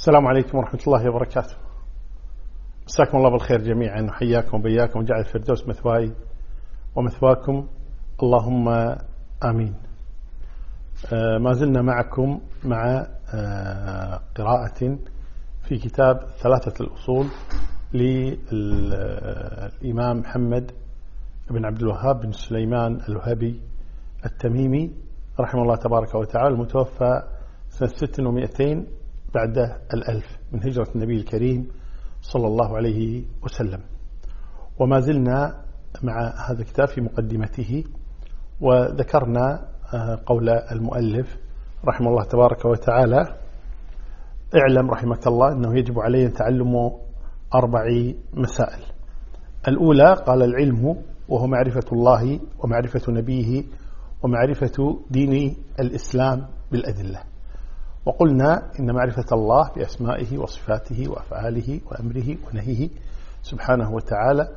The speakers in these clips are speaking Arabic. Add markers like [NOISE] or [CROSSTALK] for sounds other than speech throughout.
السلام عليكم ورحمة الله وبركاته. مساكم الله بالخير جميعا وحياكم وبياكم. وجعل الفردوس مثواي ومثواكم. اللهم آمين. آه، ما زلنا معكم مع آه، قراءة في كتاب ثلاثة الأصول للإمام محمد بن عبد الوهاب بن سليمان الوهبي التميمي رحمه الله تبارك وتعالى المتوفى سنة 600 بعد الألف من هجرة النبي الكريم صلى الله عليه وسلم. وما زلنا مع هذا الكتاب في مقدمته وذكرنا آه، قول المؤلف رحمه الله تبارك وتعالى اعلم رحمك الله أنه يجب علي تعلم أربع مسائل. الأولى قال العلم وهو معرفة الله ومعرفة نبيه ومعرفة دين الإسلام بالأدلة. وقلنا إن معرفة الله بأسمائه وصفاته وأفعاله وأمره ونهيه سبحانه وتعالى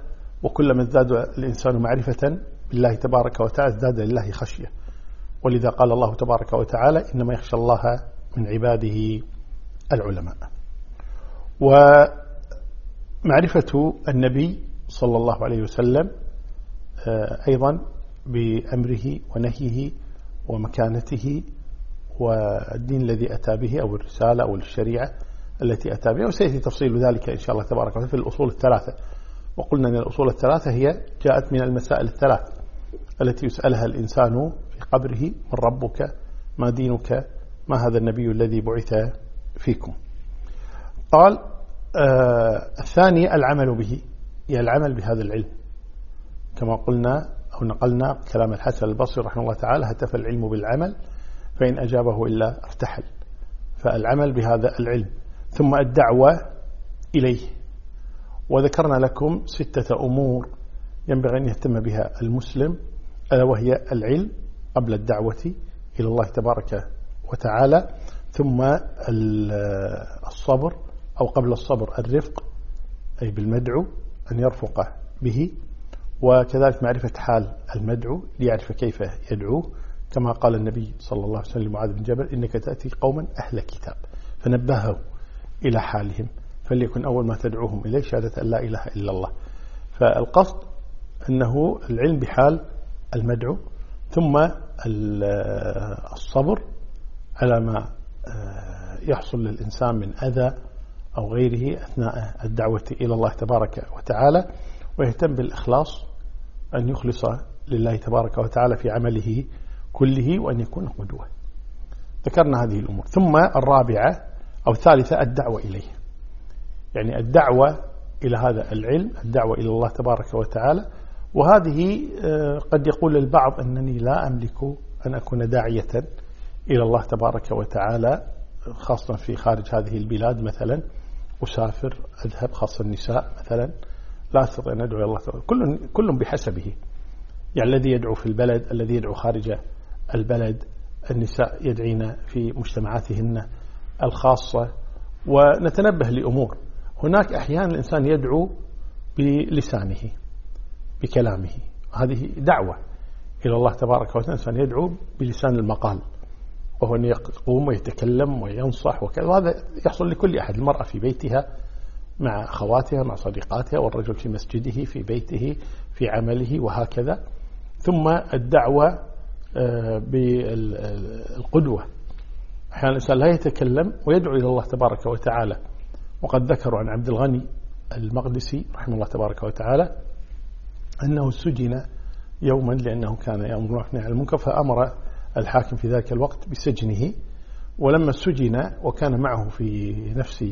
وكلما ازداد الإنسان معرفة بالله تبارك وتعالى ازداد لله خشية. ولذا قال الله تبارك وتعالى إنما يخشى الله من عباده العلماء. ومعرفة النبي صلى الله عليه وسلم آه، أيضا بأمره ونهيه ومكانته والدين الذي أتى به أو الرسالة أو الشريعة التي أتى بها وسيأتي تفصيل ذلك إن شاء الله تبارك وتعالى في الأصول الثلاثة. وقلنا أن الأصول الثلاثة هي جاءت من المسائل الثلاث التي يسألها الإنسان في قبره من ربك؟ ما دينك؟ ما هذا النبي الذي بعث فيكم؟ قال آه الثاني العمل به هي العمل بهذا العلم. كما قلنا أو نقلنا كلام الحسن البصري رحمه الله تعالى هتف العلم بالعمل فإن أجابه إلا ارتحل فالعمل بهذا العلم. ثم الدعوة إليه. وذكرنا لكم ستة أمور ينبغي أن يهتم بها المسلم. ألا وهي العلم قبل الدعوة إلى الله تبارك وتعالى. ثم الصبر أو قبل الصبر الرفق أي بالمدعو أن يرفق به. وكذلك معرفة حال المدعو ليعرف كيف يدعوه. كما قال النبي صلى الله عليه وسلم لمعاذ بن جبل إنك تأتي قوما أهل كتاب. فنبهوا إلى حالهم فليكن أول ما تدعوهم إليه شهادة أن لا إله إلا الله. فالقصد أنه العلم بحال المدعو ثم الصبر على ما آه، يحصل للإنسان من أذى أو غيره أثناء الدعوة إلى الله تبارك وتعالى ويهتم بالإخلاص أن يخلص لله تبارك وتعالى في عمله كله وأن يكون قدوة ذكرنا هذه الأمور. ثم الرابعة أو الثالثة الدعوة إليه. يعني الدعوة إلى هذا العلم الدعوة إلى الله تبارك وتعالى. وهذه آه، قد يقول البعض أنني لا أملك أن أكون داعية إلى الله تبارك وتعالى خاصة في خارج هذه البلاد مثلا. أسافر أذهب خاصة النساء مثلا. لا أستطيع أن أدعو إلى الله كل كل بحسبه. يعني الذي يدعو في البلد الذي يدعو خارج البلد النساء يدعين في مجتمعاتهن الخاصة ونتنبه لأمور. هناك أحيانا الإنسان يدعو بلسانه بكلامه. هذه دعوة إلى الله تبارك وتعالى الإنسان يدعو بلسان المقال وهو أن يقوم ويتكلم وينصح وكذا. وهذا يحصل لكل أحد المرأة في بيتها مع أخواتها مع صديقاتها والرجل في مسجده في بيته في عمله وهكذا. ثم الدعوة بالقدوة. أحيانا الإنسان لا يتكلم ويدعو إلى الله تبارك وتعالى. وقد ذكروا عن عبد الغني المقدسي رحمه الله تبارك وتعالى أنه سجن يوما لأنه كان يأمر على المنكر فأمر الحاكم في ذلك الوقت بسجنه. ولما سجن وكان معه في نفس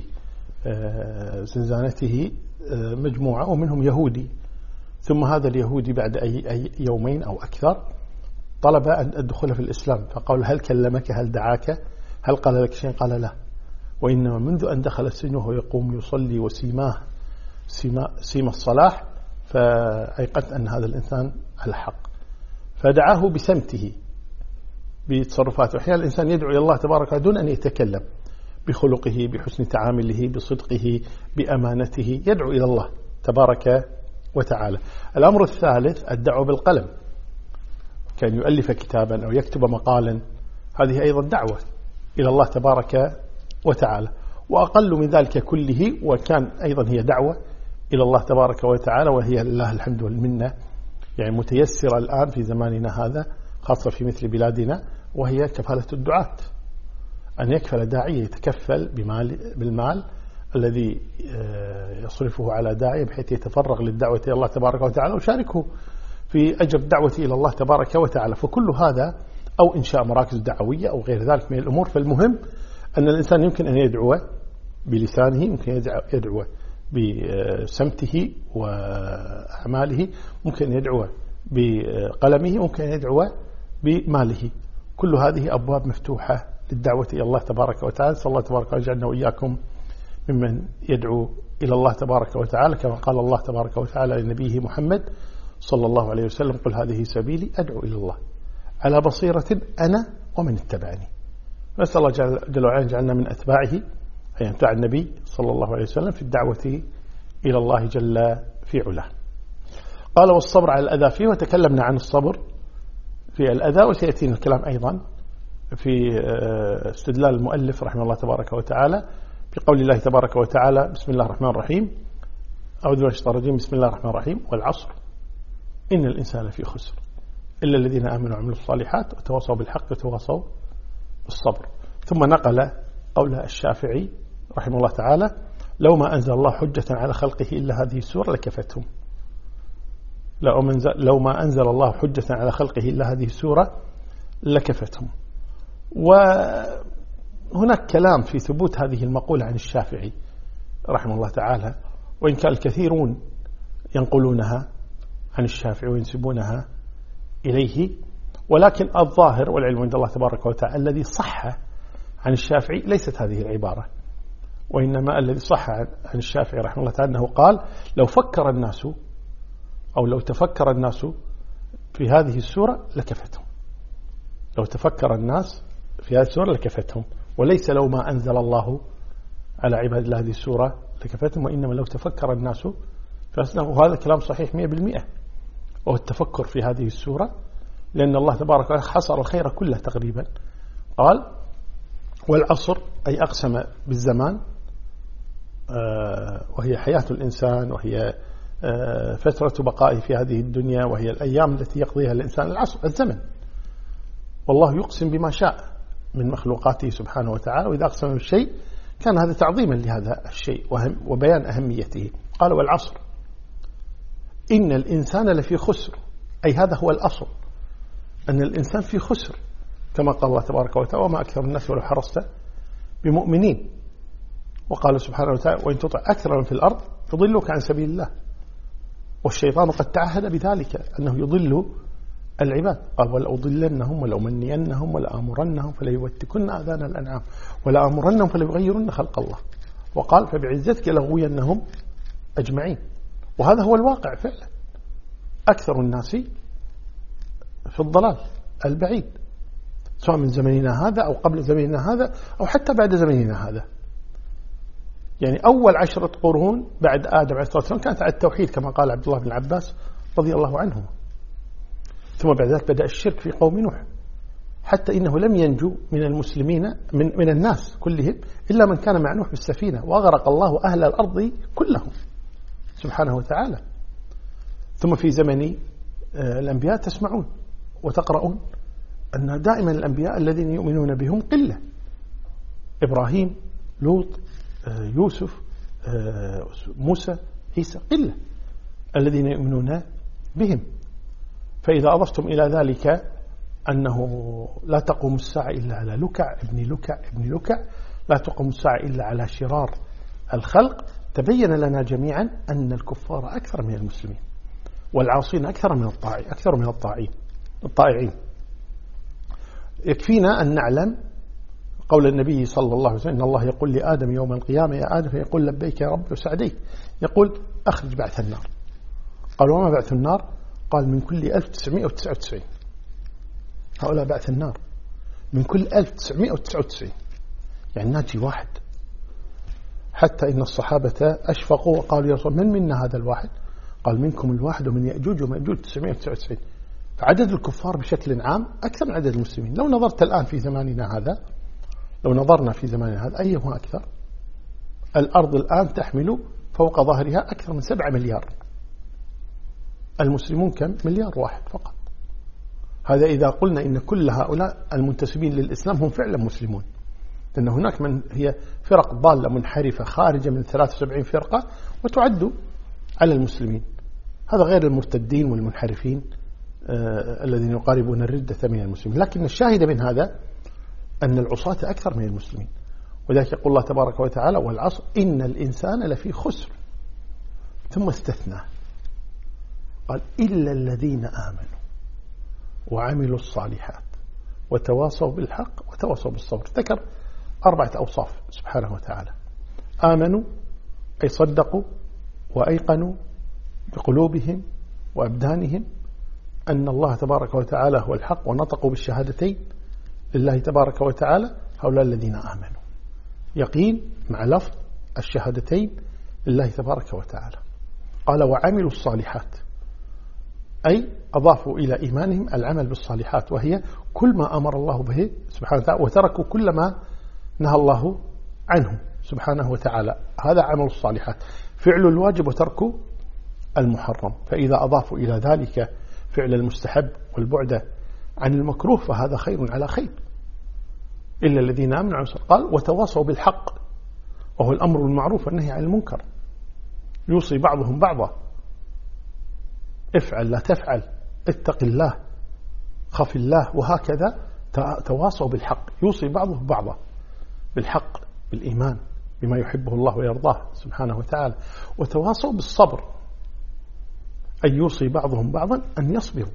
آه، زنزانته آه، مجموعة ومنهم يهودي. ثم هذا اليهودي بعد أي يومين أو أكثر طلب الدخول في الإسلام. فقال هل كلمك؟ هل دعاك؟ هل قال لك شيء قال لا. وإنما منذ أن دخل وهو يقوم يصلي وسيماه سيما, سيما الصلاح فأيقنت أن هذا الإنسان على حق فدعاه بسمته بتصرفاته. أحيانا الإنسان يدعو إلى الله تبارك دون أن يتكلم بخلقه بحسن تعامله بصدقه بأمانته. يدعو إلى الله تبارك وتعالى. الأمر الثالث الدعوة بالقلم. كان يؤلف كتابا أو يكتب مقالا. هذه أيضا دعوة إلى الله تبارك وتعالى. وأقل من ذلك كله وكان أيضا هي دعوة إلى الله تبارك وتعالى وهي لله الحمد والمنة. يعني متيسرة الآن في زماننا هذا خاصة في مثل بلادنا وهي كفالة الدعاة. أن يكفل داعية يتكفل بمال بالمال الذي آه، يصرفه على داعية بحيث يتفرغ للدعوة إلى الله تبارك وتعالى وشاركه في أجر الدعوة إلى الله تبارك وتعالى. فكل هذا أو إنشاء مراكز دعوية أو غير ذلك من الأمور فالمهم أن الإنسان يمكن أن يدعو بلسانه يمكن يدعو بسمته وأعماله ممكن أن يدعو بقلمه ممكن أن يدعو بماله. كل هذه أبواب مفتوحة للدعوة إلى الله تبارك وتعالى. صلى الله تبارك وتعالى وإياكم ممن يدعو إلى الله تبارك وتعالى كما قال الله تبارك وتعالى لنبيه محمد صلى الله عليه وسلم قل هذه سبيلي أدعو إلى الله. على بصيرة أنا ومن اتبعني. نسأل الله جل وعلا جعلنا من أتباعه أي أتباع النبي صلى الله عليه وسلم في الدعوة إلى الله جل في علاه. قال والصبر على الأذى فيه وتكلمنا عن الصبر في الأذى وسيأتينا الكلام أيضا في آه، استدلال المؤلف رحمه الله تبارك وتعالى بقول الله تبارك وتعالى بسم الله الرحمن الرحيم. أعوذ بالله الشيطان الرجيم. بسم الله الرحمن الرحيم. والعصر. إن الإنسان في خسر. إلا الذين آمنوا وعملوا الصالحات وتواصوا بالحق وتواصوا بالصبر. ثم نقل قول الشافعي رحمه الله تعالى لو ما أنزل الله حجة على خلقه إلا هذه السورة لكفتهم. لو ما أنزل الله حجة على خلقه إلا هذه السورة لكفتهم. وهناك كلام في ثبوت هذه المقولة عن الشافعي رحمه الله تعالى وإن كان الكثيرون ينقلونها عن الشافعي وينسبونها إليه. ولكن الظاهر والعلم عند الله تبارك وتعالى الذي صح عن الشافعي ليست هذه العبارة وإنما الذي صح عن الشافعي رحمه الله تعالى أنه قال لو فكر الناس أو لو تفكر الناس في هذه السورة لكفتهم. لو تفكر الناس في هذه السورة لكفتهم وليس لو ما أنزل الله على عباد الله هذه السورة لكفتهم وإنما لو تفكر الناس وهذا كلام صحيح مئة بالمئة. وهو التفكر في هذه السورة لأن الله تبارك وتعالى حصر الخير كله تقريبا. قال والعصر أي أقسم بالزمان آه، وهي حياة الإنسان وهي آه، فترة بقائه في هذه الدنيا وهي الأيام التي يقضيها الإنسان العصر الزمن. والله يقسم بما شاء من مخلوقاته سبحانه وتعالى وإذا أقسم بالشيء كان هذا تعظيما لهذا الشيء وبيان أهميته. قال والعصر. إن الإنسان لفي خسر. أي هذا هو الأصل. أن الإنسان في خسر. كما قال الله تبارك وتعالى وما أكثر الناس ولو حرصت بمؤمنين. وقال سبحانه وتعالى وإن تطع أكثر من في الأرض تضلك عن سبيل الله. والشيطان قد تعهد بذلك أنه يضل العباد. قال ولأضلنهم ولأمنينهم ولآمرنهم فليوتكن آذان الأنعام ولآمرنهم فليغيرن خلق الله. وقال فبعزتك لغوينهم أجمعين. وهذا هو الواقع فعلا. أكثر الناس في الضلال البعيد سواء من زمننا هذا أو قبل زمننا هذا أو حتى بعد زمننا هذا. يعني أول عشرة قرون بعد آدم عليه الصلاة والسلام كانت على التوحيد كما قال عبد الله بن عباس رضي الله عنه ثم بعد ذلك بدأ الشرك في قوم نوح حتى إنه لم ينجو من المسلمين من, من الناس كلهم إلا من كان مع نوح بالسفينة وأغرق الله أهل الأرض كلهم. سبحانه وتعالى. ثم في زمن آه، الأنبياء تسمعون وتقرؤون أن دائما الأنبياء الذين يؤمنون بهم قلة. إبراهيم لوط آه، يوسف آه، موسى عيسى قلة الذين يؤمنون بهم. فإذا أضفتم إلى ذلك أنه لا تقوم الساعة إلا على لكع ابن لكع ابن لكع لا تقوم الساعة إلا على شرار الخلق تبين لنا جميعا أن الكفار أكثر من المسلمين والعاصين أكثر من الطاعين أكثر من الطاعين الطائعين. يكفينا أن نعلم قول النبي صلى الله عليه وسلم إن الله يقول لآدم يوم القيامة يا آدم يقول لبيك يا رب وسعديك يقول أخرج بعث النار. قال وما بعث النار؟ قال من كل 1999 هؤلاء بعث النار. من كل 1999 يعني ناجي واحد. حتى إن الصحابة أشفقوا وقالوا يا رسول من منا هذا الواحد؟ قال منكم الواحد ومن يأجوج ومأجوج 999 فعدد الكفار بشكل عام أكثر من عدد المسلمين. لو نظرت الآن في زماننا هذا لو نظرنا في زماننا هذا أيهما أكثر؟ الأرض الآن تحمل فوق ظهرها أكثر من سبعة مليار. المسلمون كم؟ مليار واحد فقط. هذا إذا قلنا إن كل هؤلاء المنتسبين للإسلام هم فعلا مسلمون. لأن هناك من هي فرق ضالة منحرفة خارجة من 73 فرقة وتعد على المسلمين. هذا غير المرتدين والمنحرفين آه الذين يقاربون الردة من المسلمين. لكن الشاهد من هذا أن العصاة أكثر من المسلمين. ولذلك يقول الله تبارك وتعالى والعصر إن الإنسان لفي خسر ثم استثنى قال إلا الذين آمنوا وعملوا الصالحات وتواصوا بالحق وتواصوا بالصبر. ذكر أربعة أوصاف سبحانه وتعالى. آمنوا أي صدقوا وأيقنوا بقلوبهم وأبدانهم أن الله تبارك وتعالى هو الحق ونطقوا بالشهادتين لله تبارك وتعالى هؤلاء الذين آمنوا. يقين مع لفظ الشهادتين لله تبارك وتعالى. قال وعملوا الصالحات. أي أضافوا إلى إيمانهم العمل بالصالحات وهي كل ما أمر الله به سبحانه وتعالى وتركوا كل ما نهى الله عنه سبحانه وتعالى. هذا عمل الصالحات. فعل الواجب وترك المحرم. فإذا أضافوا إلى ذلك فعل المستحب والبعد عن المكروه فهذا خير على خير. إلا الذين آمنوا عن قال وتواصوا بالحق. وهو الأمر بالمعروف والنهي عن المنكر. يوصي بعضهم بعضا. افعل لا تفعل. اتق الله. خف الله. وهكذا تواصوا بالحق. يوصي بعضهم بعضا. بالحق بالإيمان بما يحبه الله ويرضاه سبحانه وتعالى. وتواصوا بالصبر أن يوصي بعضهم بعضا أن يصبروا.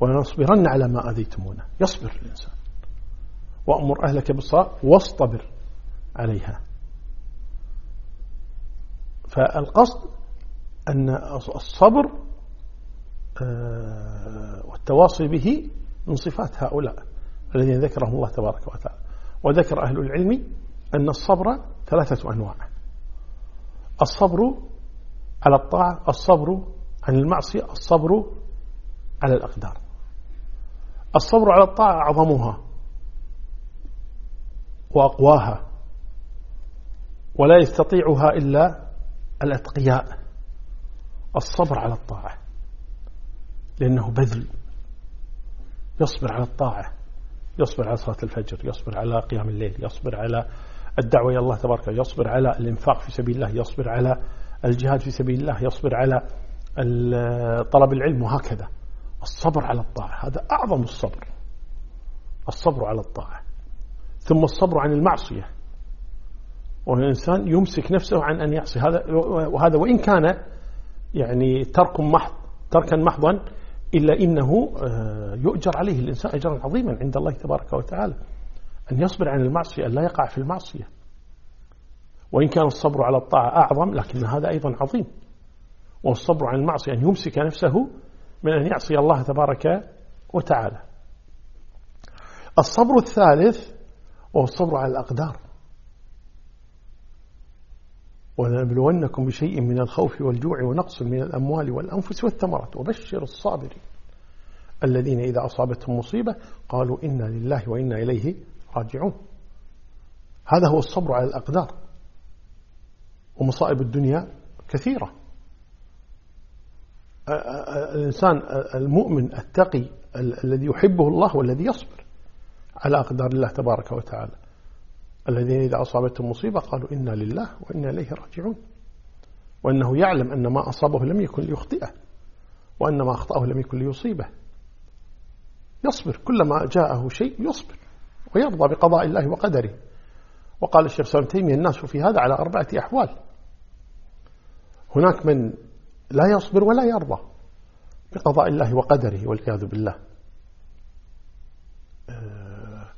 ولنصبرن على ما أذيتمونا. يصبر الإنسان. وأمر أهلك بالصلاة واصطبر عليها. فالقصد أن الصبر آه، والتواصي به من صفات هؤلاء. الذين ذكرهم الله تبارك وتعالى. وذكر أهل العلم أن الصبر ثلاثة أنواع. الصبر على الطاعة الصبر عن المعصية الصبر على الأقدار. الصبر على الطاعة أعظمها وأقواها ولا يستطيعها إلا الأتقياء. الصبر على الطاعة لأنه بذل. يصبر على الطاعة. يصبر على صلاة الفجر يصبر على قيام الليل يصبر على الدعوة إلى الله تبارك يصبر على الإنفاق في سبيل الله يصبر على الجهاد في سبيل الله يصبر على طلب العلم وهكذا. الصبر على الطاعة هذا أعظم الصبر. الصبر على الطاعة. ثم الصبر عن المعصية. والإنسان يمسك نفسه عن أن يعصي. هذا وهذا وإن كان يعني ترك محض تركا محضا إلا إنه آه، يؤجر عليه الإنسان أجرا عظيما عند الله تبارك وتعالى. أن يصبر عن المعصية أن لا يقع في المعصية. وإن كان الصبر على الطاعة أعظم لكن هذا أيضا عظيم. والصبر عن المعصية أن يمسك نفسه من أن يعصي الله تبارك وتعالى. الصبر الثالث وهو الصبر على الأقدار. ولنبلونكم بشيء من الخوف والجوع ونقص من الأموال والأنفس والثمرات. وبشر الصابرين الذين إذا أصابتهم مصيبة قالوا إنا لله وإنا إليه راجعون. هذا هو الصبر على الأقدار. ومصائب الدنيا كثيرة. الإنسان المؤمن التقي الذي يحبه الله والذي يصبر على أقدار الله تبارك وتعالى. الذين إذا أصابتهم مصيبة قالوا إنا لله وإنا إليه راجعون. وأنه يعلم أن ما أصابه لم يكن ليخطئه وأن ما أخطأه لم يكن ليصيبه. يصبر كلما جاءه شيء يصبر ويرضى بقضاء الله وقدره. وقال الشيخ سلام تيمية الناس في هذا على أربعة أحوال. هناك من لا يصبر ولا يرضى بقضاء الله وقدره والعياذ بالله. آه،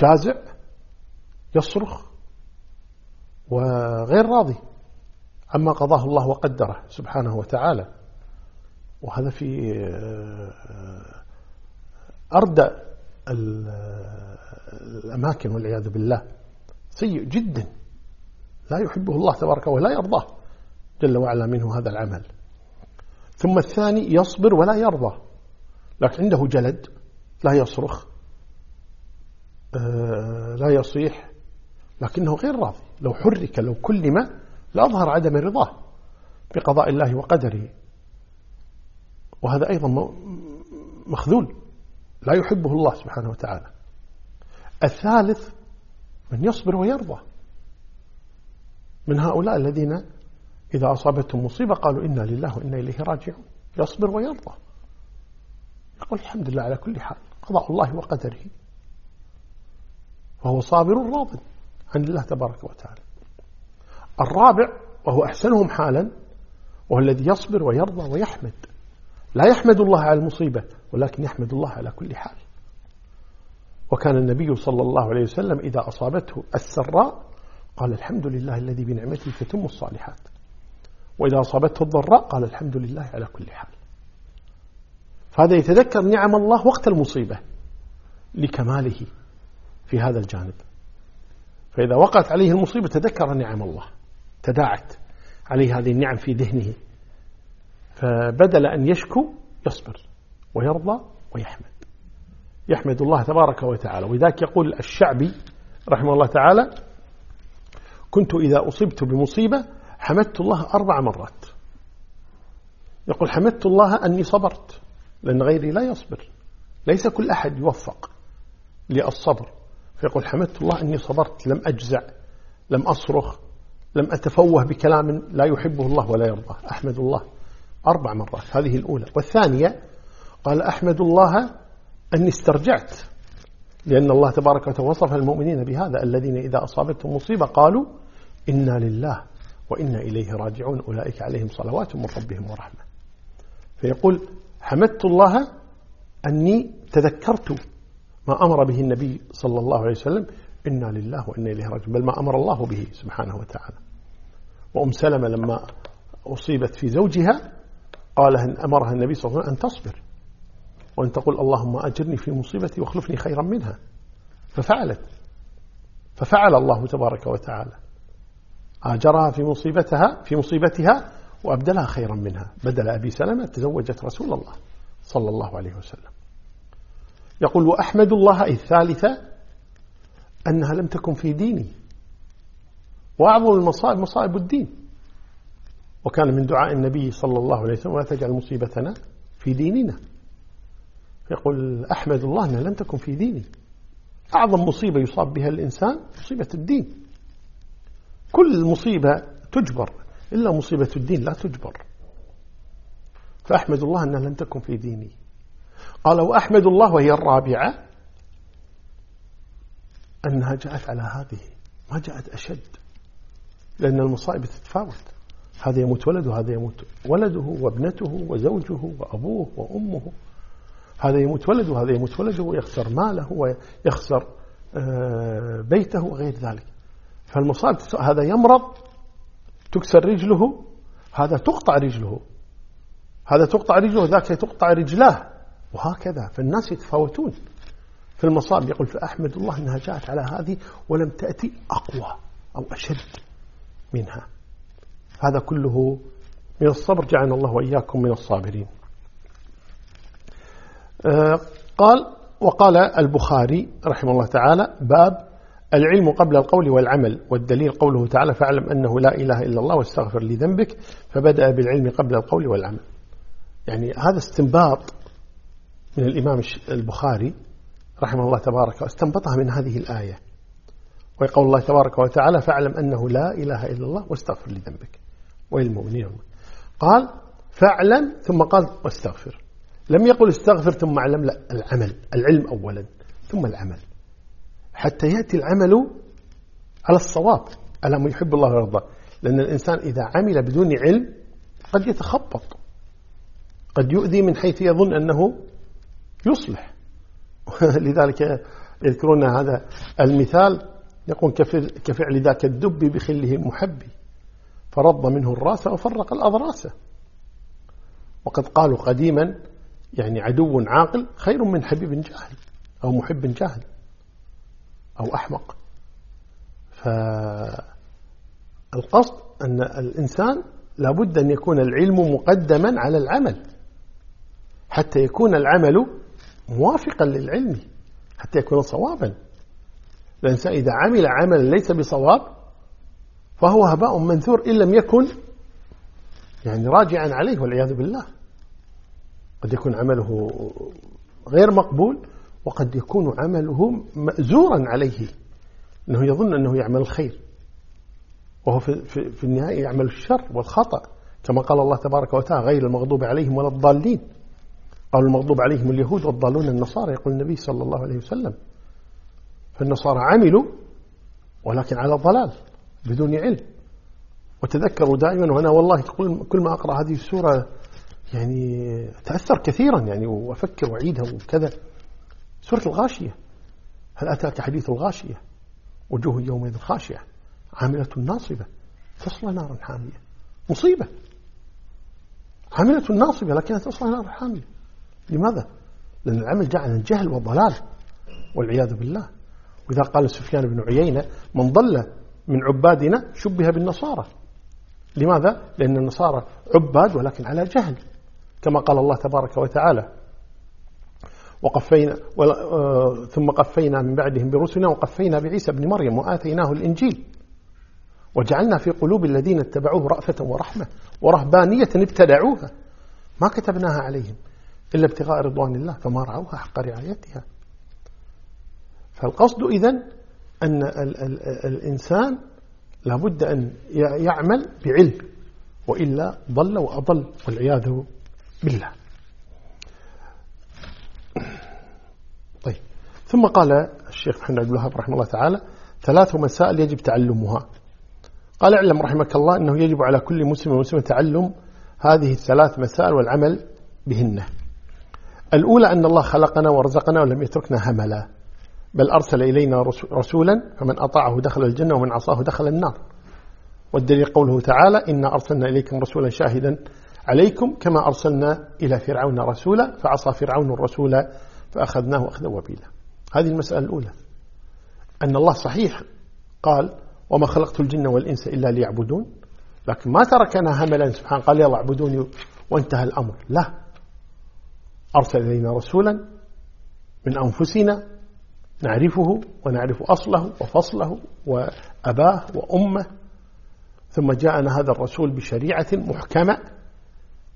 جازع يصرخ وغير راضي عما قضاه الله وقدره سبحانه وتعالى. وهذا في آه، أردى الأماكن والعياذ بالله. سيء جدا. لا يحبه الله تبارك ولا يرضاه جل وعلا منه هذا العمل. ثم الثاني يصبر ولا يرضى. لكن عنده جلد لا يصرخ آه، لا يصيح لكنه غير راضي. لو حرك لو كلم لأظهر عدم رضاه بقضاء الله وقدره. وهذا أيضا مخذول. لا يحبه الله سبحانه وتعالى. الثالث من يصبر ويرضى. من هؤلاء الذين إذا أصابتهم مصيبة قالوا إنا لله وإنا إليه راجعون. يصبر ويرضى. يقول الحمد لله على كل حال. قضاء الله وقدره. وهو صابر راض. عن الله تبارك وتعالى. الرابع وهو أحسنهم حالا وهو الذي يصبر ويرضى ويحمد. لا يحمد الله على المصيبة ولكن يحمد الله على كل حال. وكان النبي صلى الله عليه وسلم إذا أصابته السراء قال الحمد لله الذي بنعمته تتم الصالحات. وإذا أصابته الضراء قال الحمد لله على كل حال. فهذا يتذكر نعم الله وقت المصيبة لكماله في هذا الجانب. فإذا وقعت عليه المصيبة تذكر نعم الله تداعت عليه هذه النعم في ذهنه. فبدل أن يشكو يصبر ويرضى ويحمد. يحمد الله تبارك وتعالى. ولذلك يقول الشعبي رحمه الله تعالى كنت إذا أصبت بمصيبة حمدت الله أربع مرات. يقول حمدت الله أني صبرت لأن غيري لا يصبر ليس كل أحد يوفق للصبر. فيقول حمدت الله أني صبرت لم أجزع لم أصرخ لم أتفوه بكلام لا يحبه الله ولا يرضاه. أحمد الله أربع مرات هذه الأولى. والثانية قال أحمد الله أني استرجعت لأن الله تبارك وتعالى وصف المؤمنين بهذا الذين إذا أصابتهم مصيبة قالوا إنا لله وإنا إليه راجعون أولئك عليهم صلوات من ربهم ورحمة. فيقول حمدت الله أني تذكرت ما أمر به النبي صلى الله عليه وسلم إنا لله وإنا إليه راجعون بل ما أمر الله به سبحانه وتعالى. وأم سلمة لما أصيبت في زوجها قال أمرها النبي صلى الله عليه وسلم أن تصبر وأن تقول اللهم أجرني في مصيبتي واخلفني خيرا منها. ففعلت. ففعل الله تبارك وتعالى. آجرها في مصيبتها في مصيبتها وأبدلها خيرا منها. بدل أبي سلمة تزوجت رسول الله صلى الله عليه وسلم. يقول وأحمد الله الثالثة أنها لم تكن في ديني. وأعظم المصائب مصائب الدين. وكان من دعاء النبي صلى الله عليه وسلم ولا تجعل مصيبتنا في ديننا. يقول أحمد الله أنها لم تكن في ديني. أعظم مصيبة يصاب بها الإنسان مصيبة الدين. كل مصيبة تجبر إلا مصيبة الدين لا تجبر. فأحمد الله أنها لم تكن في ديني. قال وأحمد الله وهي الرابعة. أنها جاءت على هذه ما جاءت أشد لأن المصائب تتفاوت. هذا يموت ولده وهذا يموت ولده وابنته وزوجه وأبوه وأمه. هذا يموت ولده وهذا يموت ولده ويخسر ماله ويخسر آه، بيته وغير ذلك. فالمصائب هذا يمرض تكسر رجله هذا تقطع رجله. هذا تقطع رجله ذاك تقطع رجلاه. وهكذا. فالناس يتفاوتون في المصائب يقول فأحمد الله أنها جاءت على هذه ولم تأتي أقوى أو أشد منها. هذا كله من الصبر. جعلنا الله وإياكم من الصابرين. آه، قال وقال البخاري رحمه الله تعالى باب العلم قبل القول والعمل والدليل قوله تعالى فاعلم أنه لا إله إلا الله واستغفر لذنبك فبدأ بالعلم قبل القول والعمل. يعني هذا استنباط من الإمام البخاري رحمه الله تبارك واستنبطها من هذه الآية. ويقول الله تبارك وتعالى فاعلم أنه لا إله إلا الله واستغفر لذنبك وللمؤمنين. قال فاعلم. ثم قال واستغفر. لم يقل استغفر ثم أعلم لا العمل العلم أولا ثم العمل. حتى يأتي العمل على الصواب على ما يحب الله ويرضى؟ لأن الإنسان إذا عمل بدون علم قد يتخبط قد يؤذي من حيث يظن أنه يصلح. [LAUGHS] لذلك يذكرون هذا المثال يقول كفعل ذاك الدب بخله محبي فرض منه الرأس وفرق الأضراس وقد قالوا قديما يعني عدو عاقل خير من حبيب جاهل أو محب جاهل أو أحمق. فالقصد أن الإنسان لابد أن يكون العلم مقدما على العمل حتى يكون العمل موافقا للعلم حتى يكون صوابا. الإنسان إذا عمل عملا ليس بصواب فهو هباء منثور إن لم يكن يعني راجعا عليه والعياذ بالله. قد يكون عمله غير مقبول وقد يكون عمله مأزورا عليه أنه يظن أنه يعمل الخير. وهو في, في, في النهاية يعمل الشر والخطأ كما قال الله تبارك وتعالى غير المغضوب عليهم ولا الضالين قالوا المغضوب عليهم اليهود والضالون النصارى. يقول النبي صلى الله عليه وسلم فالنصارى عملوا ولكن على ضلال بدون علم. وتذكروا دائما وأنا والله كل ما أقرأ هذه السورة يعني تأثر كثيرا يعني وأفكر وأعيدها وكذا. سورة الغاشية هل أتاك حديث الغاشية؟ وجوه يومئذ خاشعة عاملة ناصبة تصلى نارا حامية مصيبة عاملة ناصبة لكنها تصلى نارا حامية. لماذا؟ لأن العمل جاء عن الجهل والضلال والعياذ بالله. وإذا قال سفيان بن عيينة من ضل من عبادنا شبه بالنصارى. لماذا؟ لأن النصارى عباد ولكن على جهل كما قال الله تبارك وتعالى وقفينا آه، ثم قفينا من بعدهم برسلنا وقفينا بعيسى بن مريم وآتيناه الإنجيل. وجعلنا في قلوب الذين اتبعوه رأفة ورحمة ورهبانية ابتدعوها. ما كتبناها عليهم. إلا ابتغاء رضوان الله فما رعوها حق رعايتها. فالقصد إذن أن ال ال الإنسان لابد أن يعمل بعلم وإلا ضل وأضل والعياذ بالله. طيب. ثم قال الشيخ محمد عبد الوهاب رحمه الله تعالى ثلاث مسائل يجب تعلمها. قال اعلم رحمك الله أنه يجب على كل مسلم ومسلم تعلم هذه الثلاث مسائل والعمل بهن. الأولى أن الله خلقنا ورزقنا ولم يتركنا هملا. بل أرسل إلينا رسولا فمن أطاعه دخل الجنة ومن عصاه دخل النار. والدليل قوله تعالى إنا أرسلنا إليكم رسولا شاهدا عليكم كما أرسلنا إلى فرعون رسولا فعصى فرعون الرسول فأخذناه أخذا وبيلا. هذه المسألة الأولى. أن الله صحيح قال وما خلقت الجن والإنس إلا ليعبدون. لكن ما تركنا هملا. سبحانه قال يلا اعبدوني وانتهى الأمر. لا. أرسل إلينا رسولا من أنفسنا نعرفه ونعرف أصله وفصله وأباه وأمه ثم جاءنا هذا الرسول بشريعة محكمة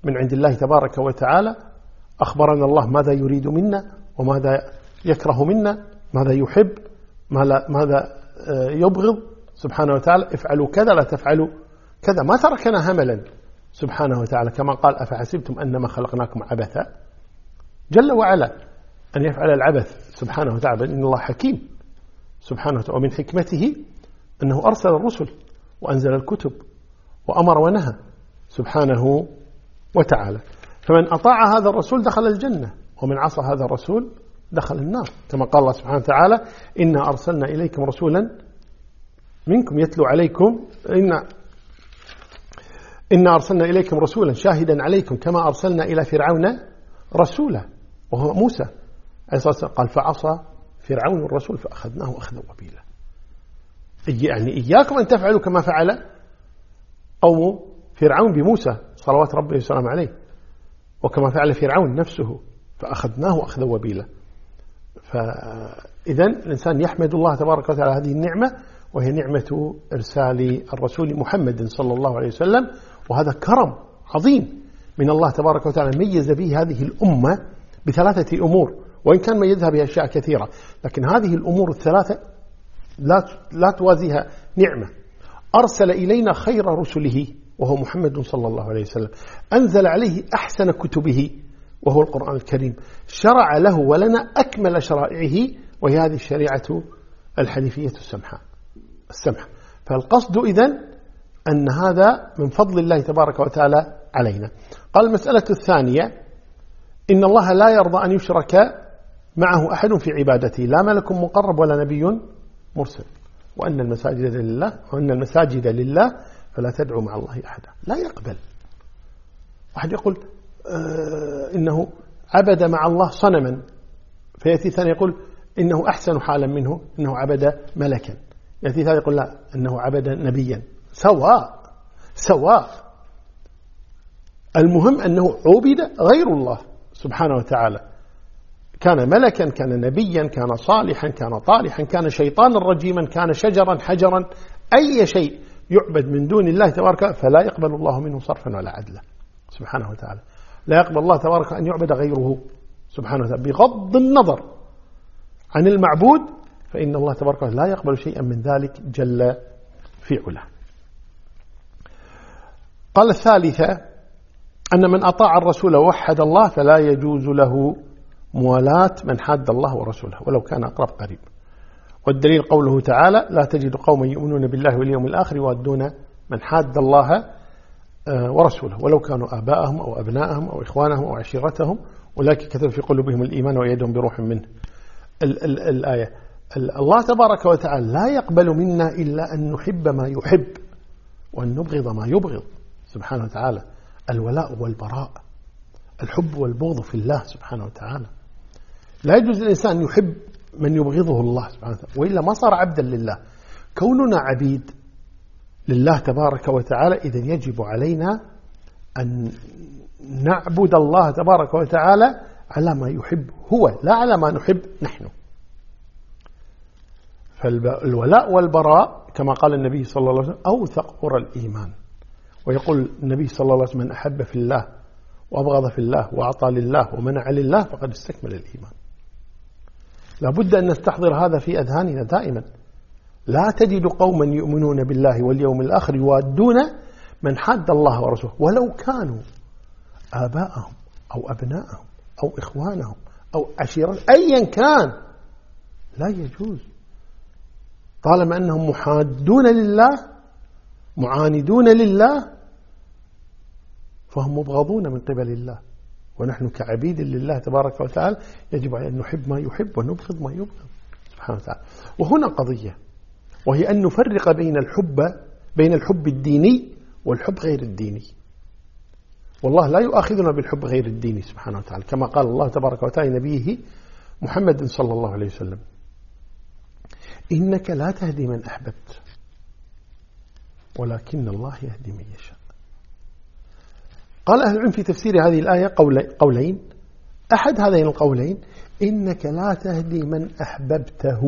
من عند الله تبارك وتعالى. أخبرنا الله ماذا يريد منا وماذا يكره منا ماذا يحب ماذا آه، يبغض. سبحانه وتعالى افعلوا كذا لا تفعلوا كذا. ما تركنا هملا. سبحانه وتعالى كما قال أفحسبتم أنما خلقناكم عبثا؟ جل وعلا أن يفعل العبث سبحانه وتعالى إن الله حكيم سبحانه وتعالى ومن حكمته أنه أرسل الرسل وأنزل الكتب وأمر ونهى سبحانه وتعالى. فمن أطاع هذا الرسول دخل الجنة ومن عصى هذا الرسول دخل النار. كما قال الله سبحانه وتعالى إنا أرسلنا إليكم رسولا منكم يتلو عليكم إن إنا أرسلنا إليكم رسولا شاهدا عليكم كما أرسلنا إلى فرعون رسولا. وهو موسى. قال فعصى فرعون الرسول فأخذناه أخذا وبيلا. يعني إياكم أن تفعلوا كما فعل قوم فرعون بموسى صلوات ربه وسلام عليه. وكما فعل فرعون نفسه فأخذناه أخذا وبيلا. فإذا الإنسان يحمد الله تبارك وتعالى هذه النعمة وهي نعمة إرسال الرسول محمد صلى الله عليه وسلم. وهذا كرم عظيم من الله تبارك وتعالى ميز به هذه الأمة بثلاثة أمور وإن كان ميزها بأشياء كثيرة لكن هذه الأمور الثلاثة لا لا توازيها نعمة. أرسل إلينا خير رسله وهو محمد صلى الله عليه وسلم. أنزل عليه أحسن كتبه وهو القرآن الكريم. شرع له ولنا أكمل شرائعه وهي هذه الشريعة الحنيفية السمحة. السمحة. فالقصد إذن أن هذا من فضل الله تبارك وتعالى علينا. قال المسألة الثانية إن الله لا يرضى أن يشرك معه أحد في عبادته. لا ملك مقرب ولا نبي مرسل. وأن المساجد لله وأن المساجد لله فلا تدعو مع الله أحدا. لا يقبل. واحد يقول آه إنه عبد مع الله صنما. فيأتي ثاني يقول إنه أحسن حالا منه إنه عبد ملكا. يأتي ثاني يقول لا إنه عبد نبيا. سواء سواء. المهم أنه عبد غير الله. سبحانه وتعالى. كان ملكا كان نبيا كان صالحا كان طالحا كان شيطانا رجيما كان شجرا حجرا. أي شيء يعبد من دون الله تبارك فلا يقبل الله منه صرفا ولا عدلا. سبحانه وتعالى. لا يقبل الله تبارك أن يعبد غيره. سبحانه وتعالى. بغض النظر عن المعبود فإن الله تبارك لا يقبل شيئا من ذلك جل في علاه. قال الثالثة أن من أطاع الرسول ووحد الله فلا يجوز له موالاة من حاد الله ورسوله ولو كان أقرب قريب. والدليل قوله تعالى لا تجد قوما يؤمنون بالله واليوم الآخر يودون من حاد الله آه، ورسوله ولو كانوا آباءهم أو أبناءهم أو إخوانهم أو عشيرتهم أولئك كتب في قلوبهم الإيمان ويدهم بروح منه. ال ال الآية الله تبارك وتعالى لا يقبل منا إلا أن نحب ما يحب وأن نبغض ما يبغض. سبحانه وتعالى. الولاء والبراء الحب والبغض في الله سبحانه وتعالى. لا يجوز للإنسان أن يحب من يبغضه الله سبحانه وتعالى وإلا ما صار عبدا لله. كوننا عبيد لله تبارك وتعالى إذا يجب علينا أن نعبد الله تبارك وتعالى على ما يحب هو لا على ما نحب نحن. فالولاء والبراء كما قال النبي صلى الله عليه وسلم أوثق قرى الإيمان. ويقول النبي صلى الله عليه وسلم من أحب في الله وأبغض في الله وأعطى لله ومنع لله فقد استكمل الإيمان. لابد أن نستحضر هذا في أذهاننا دائما. لا تجد قوما يؤمنون بالله واليوم الآخر يوادون من حاد الله ورسوله ولو كانوا آباءهم أو أبناءهم أو إخوانهم أو عشيرا أيا كان لا يجوز. طالما أنهم محادون لله معاندون لله فهم مبغضون من قبل الله. ونحن كعبيد لله تبارك وتعالى يجب أن نحب ما يحب ونبغض ما يبغض. سبحانه وتعالى. وهنا قضية. وهي أن نفرق بين الحب بين الحب الديني والحب غير الديني. والله لا يؤاخذنا بالحب غير الديني سبحانه وتعالى. كما قال الله تبارك وتعالى نبيه محمد صلى الله عليه وسلم. إنك لا تهدي من أحببت ولكن الله يهدي من يشاء. قال أهل العلم في تفسير هذه الآية قولين. أحد هذين القولين؟ إنك لا تهدي من أحببته.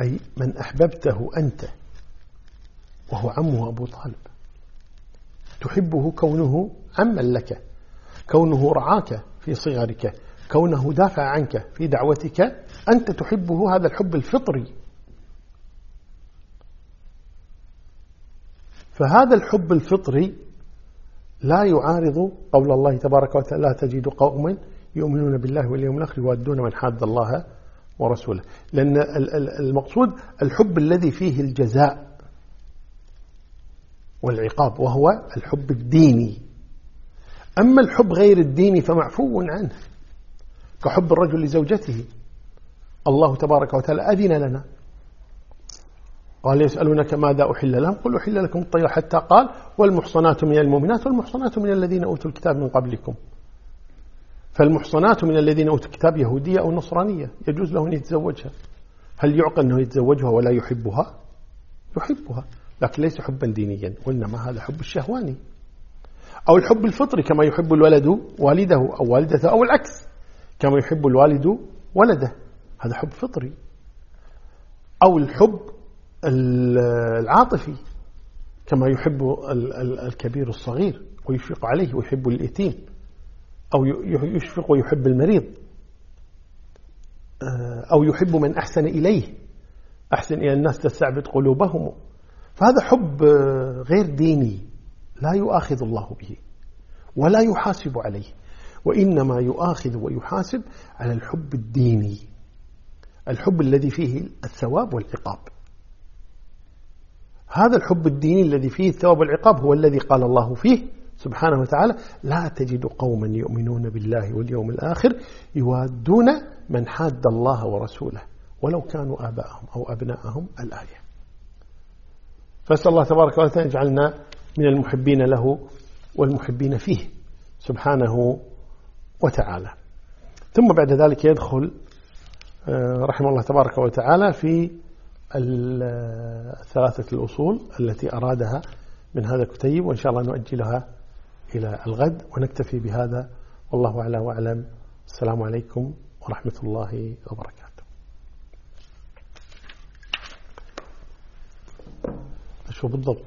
أي من أحببته أنت وهو عمه أبو طالب. تحبه كونه عما لك كونه رعاك في صغرك كونه دافع عنك في دعوتك. أنت تحبه هذا الحب الفطري. فهذا الحب الفطري لا يعارض قول الله تبارك وتعالى لا تجد قوما يؤمنون بالله واليوم الآخر يودون من حاد الله ورسوله. لأن المقصود الحب الذي فيه الجزاء والعقاب وهو الحب الديني. أما الحب غير الديني فمعفو عنه كحب الرجل لزوجته. الله تبارك وتعالى أذن لنا قال يسألونك ماذا أحل لهم؟ قل أحل لكم الطير حتى قال والمحصنات من المؤمنات والمحصنات من الذين أوتوا الكتاب من قبلكم. فالمحصنات من الذين أوتوا الكتاب يهودية أو نصرانية يجوز له أن يتزوجها. هل يعقل أنه يتزوجها ولا يحبها؟ يحبها لكن ليس حبا دينيا وإنما هذا حب الشهواني. أو الحب الفطري كما يحب الولد والده أو والدته أو العكس كما يحب الوالد ولده. هذا حب فطري. أو الحب العاطفي كما يحب الكبير الصغير ويشفق عليه ويحب اليتيم أو يشفق ويحب المريض. آه، أو يحب من أحسن إليه. أحسن إلى الناس تستعبد قلوبهم. فهذا حب غير ديني. لا يؤاخذ الله به ولا يحاسب عليه. وإنما يؤاخذ ويحاسب على الحب الديني الحب الذي فيه الثواب والعقاب. هذا الحب الديني الذي فيه الثواب والعقاب هو الذي قال الله فيه سبحانه وتعالى لا تجد قوما يؤمنون بالله واليوم الآخر يوادون من حاد الله ورسوله ولو كانوا آباءهم أو أبناءهم الآية. فأسأل الله تبارك وتعالى يجعلنا من المحبين له والمحبين فيه سبحانه وتعالى. ثم بعد ذلك يدخل آه، رحمه الله تبارك وتعالى في الثلاثة الأصول التي أرادها من هذا الكتيب وإن شاء الله نؤجلها إلى الغد ونكتفي بهذا. والله أعلى وأعلم. السلام عليكم ورحمة الله وبركاته. شو بالضبط.